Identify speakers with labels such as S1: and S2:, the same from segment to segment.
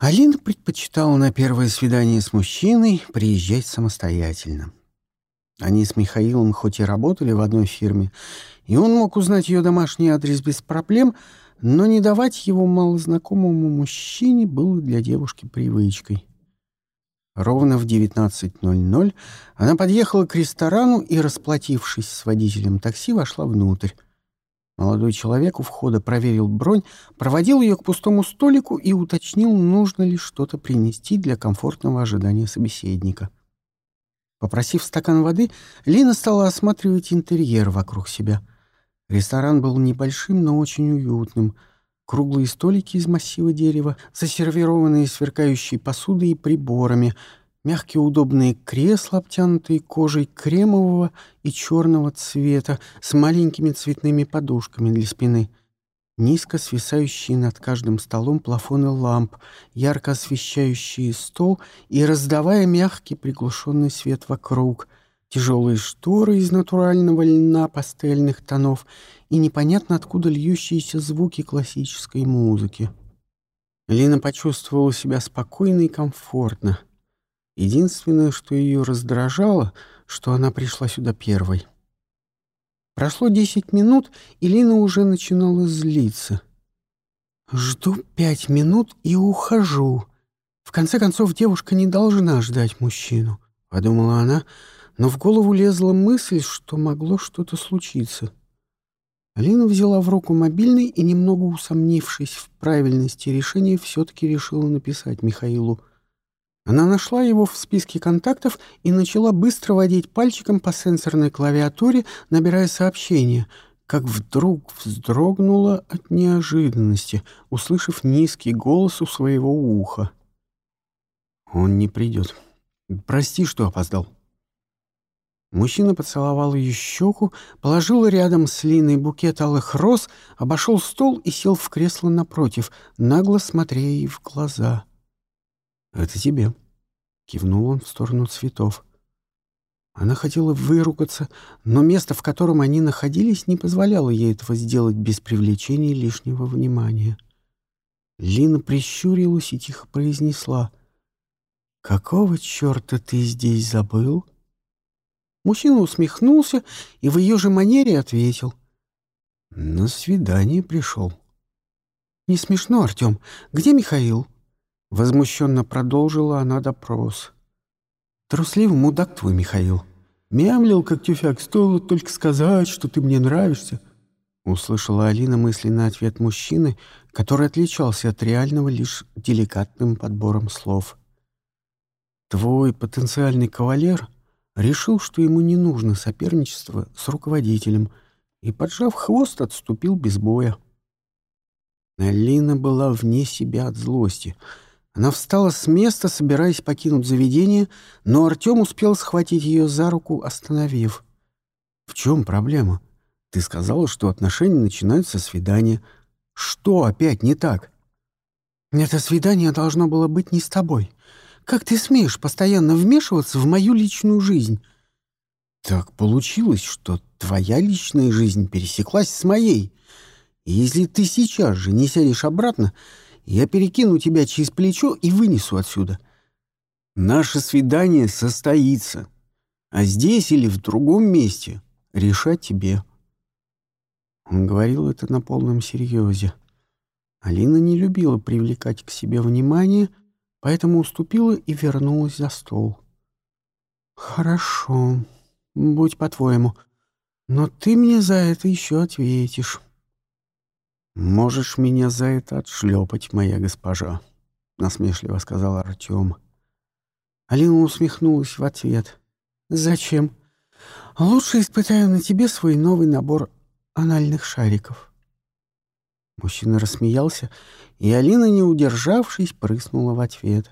S1: Алина предпочитала на первое свидание с мужчиной приезжать самостоятельно. Они с Михаилом хоть и работали в одной фирме, и он мог узнать ее домашний адрес без проблем, но не давать его малознакомому мужчине было для девушки привычкой. Ровно в 19.00 она подъехала к ресторану и, расплатившись с водителем такси, вошла внутрь. Молодой человек у входа проверил бронь, проводил ее к пустому столику и уточнил, нужно ли что-то принести для комфортного ожидания собеседника. Попросив стакан воды, Лина стала осматривать интерьер вокруг себя. Ресторан был небольшим, но очень уютным. Круглые столики из массива дерева, засервированные сверкающей посудой и приборами — Мягкие удобные кресла, обтянутые кожей кремового и черного цвета, с маленькими цветными подушками для спины. Низко свисающие над каждым столом плафоны ламп, ярко освещающие стол и раздавая мягкий приглушенный свет вокруг. Тяжелые шторы из натурального льна пастельных тонов и непонятно откуда льющиеся звуки классической музыки. Лина почувствовала себя спокойно и комфортно — Единственное, что ее раздражало, что она пришла сюда первой. Прошло десять минут, и Лина уже начинала злиться. «Жду пять минут и ухожу. В конце концов, девушка не должна ждать мужчину», — подумала она, но в голову лезла мысль, что могло что-то случиться. Алина взяла в руку мобильный и, немного усомнившись в правильности решения, все-таки решила написать Михаилу — она нашла его в списке контактов и начала быстро водить пальчиком по сенсорной клавиатуре, набирая сообщение, как вдруг вздрогнула от неожиданности, услышав низкий голос у своего уха. «Он не придет. Прости, что опоздал». Мужчина поцеловал ее щеку, положил рядом с Линой букет алых роз, обошел стол и сел в кресло напротив, нагло смотря ей в глаза — «Это тебе», — кивнул он в сторону цветов. Она хотела выругаться, но место, в котором они находились, не позволяло ей этого сделать без привлечения лишнего внимания. Лина прищурилась и тихо произнесла. «Какого черта ты здесь забыл?» Мужчина усмехнулся и в ее же манере ответил. «На свидание пришел». «Не смешно, Артем. Где Михаил?» Возмущенно продолжила она допрос. «Трусливый мудак твой, Михаил. Мямлил, как тюфяк, стоило только сказать, что ты мне нравишься». Услышала Алина мысленный ответ мужчины, который отличался от реального лишь деликатным подбором слов. «Твой потенциальный кавалер решил, что ему не нужно соперничество с руководителем, и, поджав хвост, отступил без боя». Алина была вне себя от злости — она встала с места, собираясь покинуть заведение, но Артем успел схватить ее за руку, остановив. «В чем проблема? Ты сказала, что отношения начинаются со свидания. Что опять не так?» «Это свидание должно было быть не с тобой. Как ты смеешь постоянно вмешиваться в мою личную жизнь?» «Так получилось, что твоя личная жизнь пересеклась с моей. И если ты сейчас же не сядешь обратно, я перекину тебя через плечо и вынесу отсюда. Наше свидание состоится. А здесь или в другом месте решать тебе. Он говорил это на полном серьезе. Алина не любила привлекать к себе внимание, поэтому уступила и вернулась за стол. «Хорошо, будь по-твоему, но ты мне за это еще ответишь». «Можешь меня за это отшлепать, моя госпожа», — насмешливо сказал Артем. Алина усмехнулась в ответ. «Зачем? Лучше испытаю на тебе свой новый набор анальных шариков». Мужчина рассмеялся, и Алина, не удержавшись, прыснула в ответ.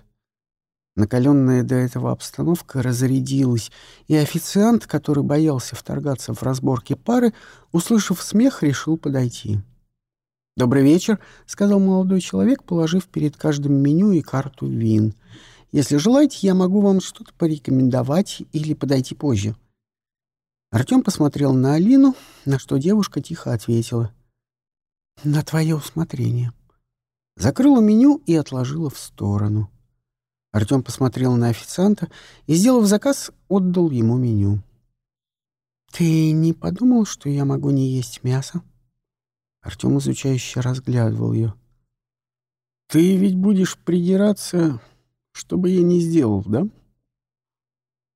S1: Накаленная до этого обстановка разрядилась, и официант, который боялся вторгаться в разборки пары, услышав смех, решил подойти. «Добрый вечер», — сказал молодой человек, положив перед каждым меню и карту вин. «Если желаете, я могу вам что-то порекомендовать или подойти позже». Артем посмотрел на Алину, на что девушка тихо ответила. «На твое усмотрение». закрыла меню и отложила в сторону. Артем посмотрел на официанта и, сделав заказ, отдал ему меню. «Ты не подумал, что я могу не есть мясо?» Артем изучающе разглядывал ее. «Ты ведь будешь придираться, чтобы я не сделал, да?»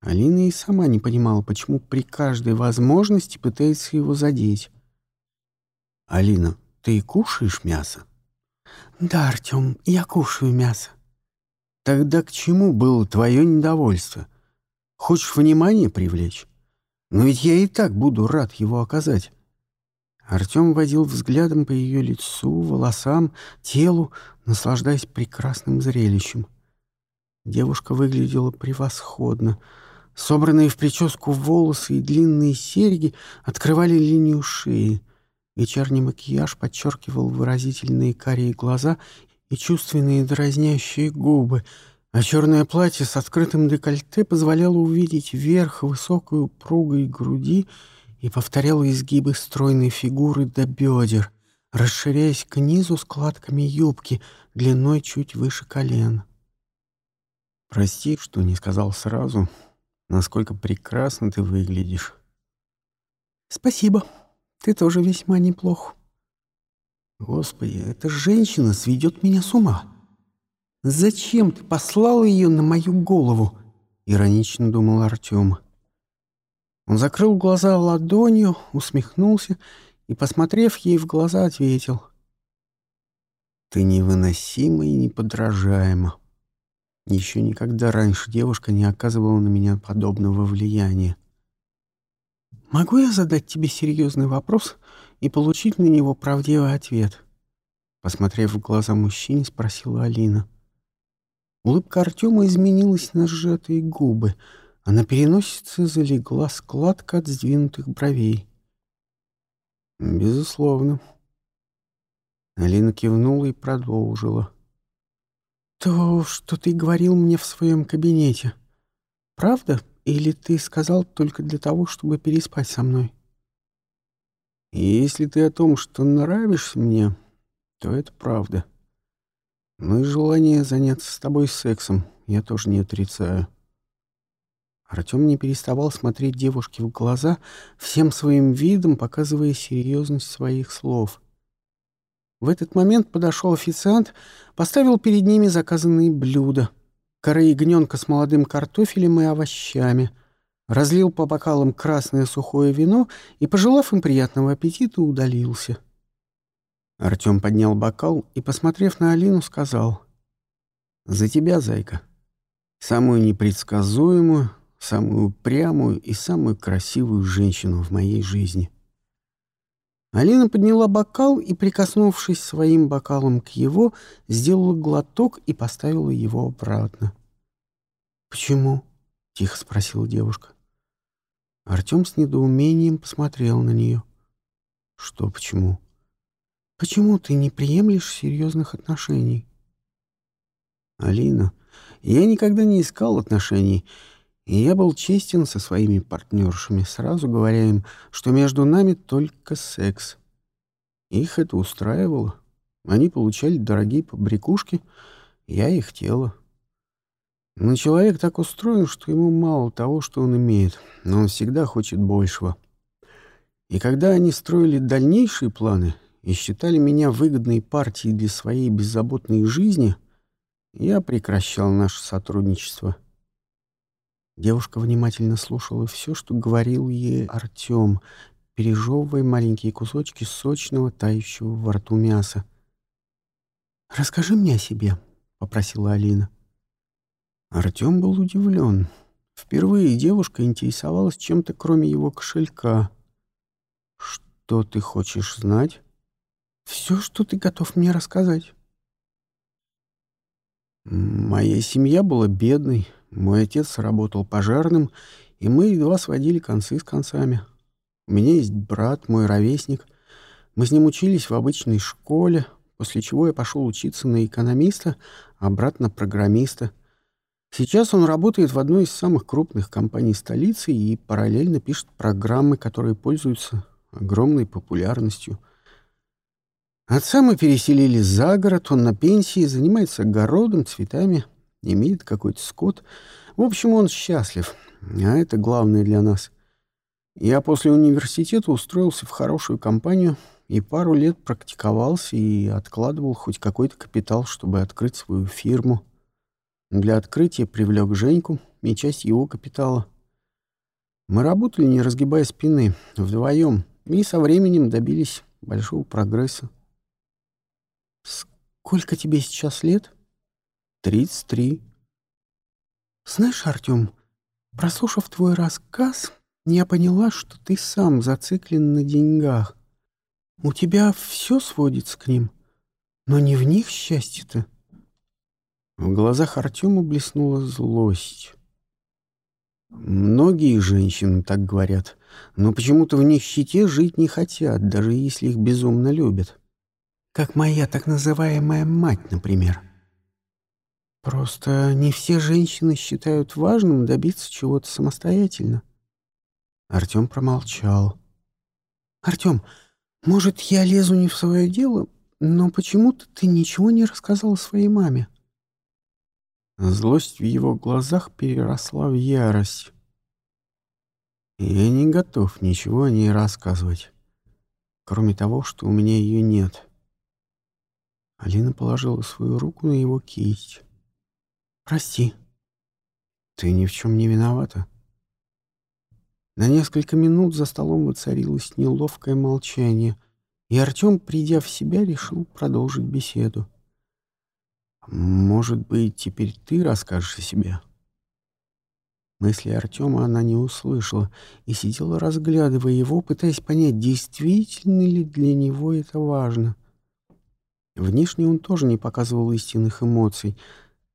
S1: Алина и сама не понимала, почему при каждой возможности пытается его задеть. «Алина, ты кушаешь мясо?» «Да, Артем, я кушаю мясо». «Тогда к чему было твое недовольство? Хочешь внимание привлечь? Но ведь я и так буду рад его оказать». Артем водил взглядом по ее лицу, волосам, телу, наслаждаясь прекрасным зрелищем. Девушка выглядела превосходно. Собранные в прическу волосы и длинные серьги открывали линию шеи — Вечерний макияж подчеркивал выразительные карие глаза и чувственные дразнящие губы, а черное платье с открытым декольте позволяло увидеть верх высокой упругой груди и повторяло изгибы стройной фигуры до бедер, расширяясь к низу складками юбки длиной чуть выше колен. «Прости, что не сказал сразу, насколько прекрасно ты выглядишь». «Спасибо», ты тоже весьма неплох. Господи, эта женщина сведет меня с ума. Зачем ты послал ее на мою голову? Иронично думал Артем. Он закрыл глаза ладонью, усмехнулся и, посмотрев ей в глаза, ответил. «Ты невыносима и неподражаема. Еще никогда раньше девушка не оказывала на меня подобного влияния. «Могу я задать тебе серьезный вопрос и получить на него правдивый ответ?» Посмотрев в глаза мужчине, спросила Алина. Улыбка Артема изменилась на сжатые губы, а на переносице залегла складка от сдвинутых бровей. «Безусловно». Алина кивнула и продолжила. «То, что ты говорил мне в своем кабинете, правда или ты сказал только для того, чтобы переспать со мной? Если ты о том, что нравишься мне, то это правда. Но и желание заняться с тобой сексом я тоже не отрицаю. Артем не переставал смотреть девушке в глаза, всем своим видом показывая серьезность своих слов. В этот момент подошел официант, поставил перед ними заказанные блюда — коры ягненка с молодым картофелем и овощами, разлил по бокалам красное сухое вино и, пожелав им приятного аппетита, удалился. Артем поднял бокал и, посмотрев на Алину, сказал «За тебя, зайка, самую непредсказуемую, самую упрямую и самую красивую женщину в моей жизни». Алина подняла бокал и, прикоснувшись своим бокалом к его, сделала глоток и поставила его обратно. «Почему?» — тихо спросила девушка. Артем с недоумением посмотрел на нее. «Что почему?» «Почему ты не приемлешь серьезных отношений?» «Алина, я никогда не искал отношений, и я был честен со своими партнершами, сразу говоря им, что между нами только секс. Их это устраивало. Они получали дорогие побрякушки, я их тело. Но человек так устроен, что ему мало того, что он имеет, но он всегда хочет большего. И когда они строили дальнейшие планы и считали меня выгодной партией для своей беззаботной жизни, я прекращал наше сотрудничество. Девушка внимательно слушала все, что говорил ей Артем, пережевывая маленькие кусочки сочного, тающего во рту мяса. «Расскажи мне о себе», — попросила Алина. Артем был удивлен. Впервые девушка интересовалась чем-то, кроме его кошелька. «Что ты хочешь знать?» «Все, что ты готов мне рассказать». «Моя семья была бедной, мой отец работал пожарным, и мы едва сводили концы с концами. У меня есть брат, мой ровесник. Мы с ним учились в обычной школе, после чего я пошел учиться на экономиста, а брат на программиста. Сейчас он работает в одной из самых крупных компаний столицы и параллельно пишет программы, которые пользуются огромной популярностью. Отца мы переселили за город, он на пенсии, занимается огородом, цветами, имеет какой-то скот. В общем, он счастлив, а это главное для нас. Я после университета устроился в хорошую компанию и пару лет практиковался и откладывал хоть какой-то капитал, чтобы открыть свою фирму. Для открытия привлек Женьку и часть его капитала. Мы работали, не разгибая спины, вдвоем, и со временем добились большого прогресса. «Сколько тебе сейчас лет?» «Тридцать три». «Знаешь, Артем, прослушав твой рассказ, я поняла, что ты сам зациклен на деньгах. У тебя все сводится к ним, но не в них счастье-то». В глазах Артема блеснула злость. Многие женщины так говорят, но почему-то в нищете жить не хотят, даже если их безумно любят. Как моя так называемая мать, например. Просто не все женщины считают важным добиться чего-то самостоятельно. Артем промолчал. «Артем, может, я лезу не в свое дело, но почему-то ты ничего не рассказал своей маме?» Злость в его глазах переросла в ярость. Я не готов ничего о ней рассказывать, кроме того, что у меня ее нет. Алина положила свою руку на его кисть. «Прости». «Ты ни в чем не виновата». На несколько минут за столом воцарилось неловкое молчание, и Артем, придя в себя, решил продолжить беседу. «Может быть, теперь ты расскажешь о себе?» Мысли Артема она не услышала и сидела, разглядывая его, пытаясь понять, действительно ли для него это важно. Внешне он тоже не показывал истинных эмоций.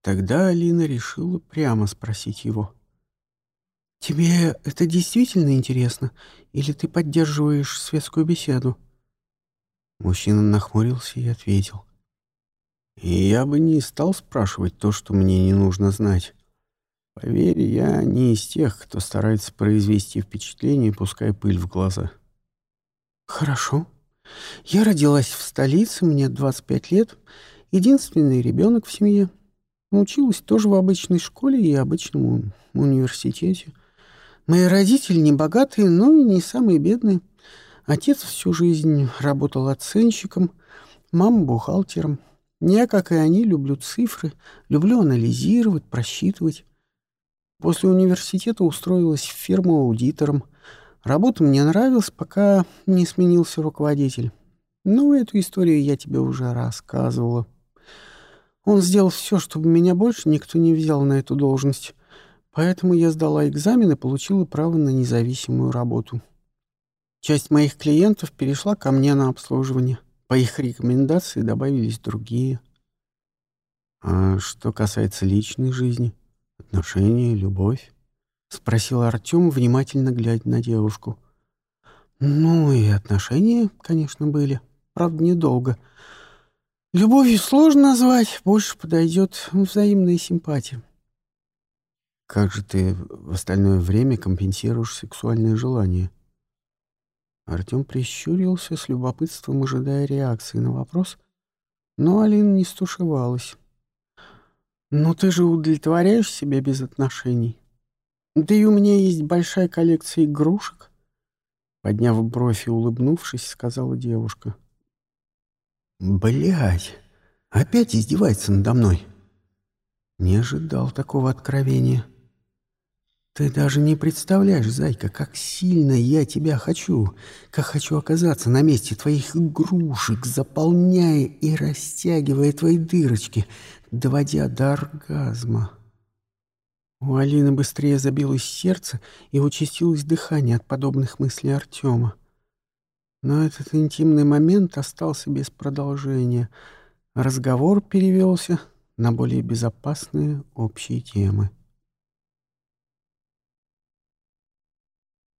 S1: Тогда Алина решила прямо спросить его. «Тебе это действительно интересно? Или ты поддерживаешь светскую беседу?» Мужчина нахмурился и ответил. И я бы не стал спрашивать то, что мне не нужно знать. Поверь, я не из тех, кто старается произвести впечатление, пуская пыль в глаза. Хорошо. Я родилась в столице, мне 25 лет, единственный ребенок в семье. Училась тоже в обычной школе и обычном университете. Мои родители не богатые, но и не самые бедные. Отец всю жизнь работал оценщиком, мама бухгалтером. Я, как и они, люблю цифры, люблю анализировать, просчитывать. После университета устроилась в фирму аудитором. Работа мне нравилась, пока не сменился руководитель. Ну, эту историю я тебе уже рассказывала. Он сделал все, чтобы меня больше никто не взял на эту должность. Поэтому я сдала экзамен и получила право на независимую работу. Часть моих клиентов перешла ко мне на обслуживание. По их рекомендации добавились другие. А что касается личной жизни, отношения, любовь? Спросил Артем, внимательно глядя на девушку. Ну и отношения, конечно, были. Правда, недолго. Любовью сложно назвать, больше подойдет взаимная симпатия. Как же ты в остальное время компенсируешь сексуальные желания? Артем прищурился с любопытством, ожидая реакции на вопрос, но Алина не стушевалась. «Ну ты же удовлетворяешь себя без отношений? Да и у меня есть большая коллекция игрушек», — подняв бровь и улыбнувшись, сказала девушка. Блять, опять издевается надо мной!» Не ожидал такого откровения. Ты даже не представляешь, зайка, как сильно я тебя хочу, как хочу оказаться на месте твоих игрушек, заполняя и растягивая твои дырочки, доводя до оргазма. У Алины быстрее забилось сердце и участилось дыхание от подобных мыслей Артема. Но этот интимный момент остался без продолжения. Разговор перевелся на более безопасные общие темы.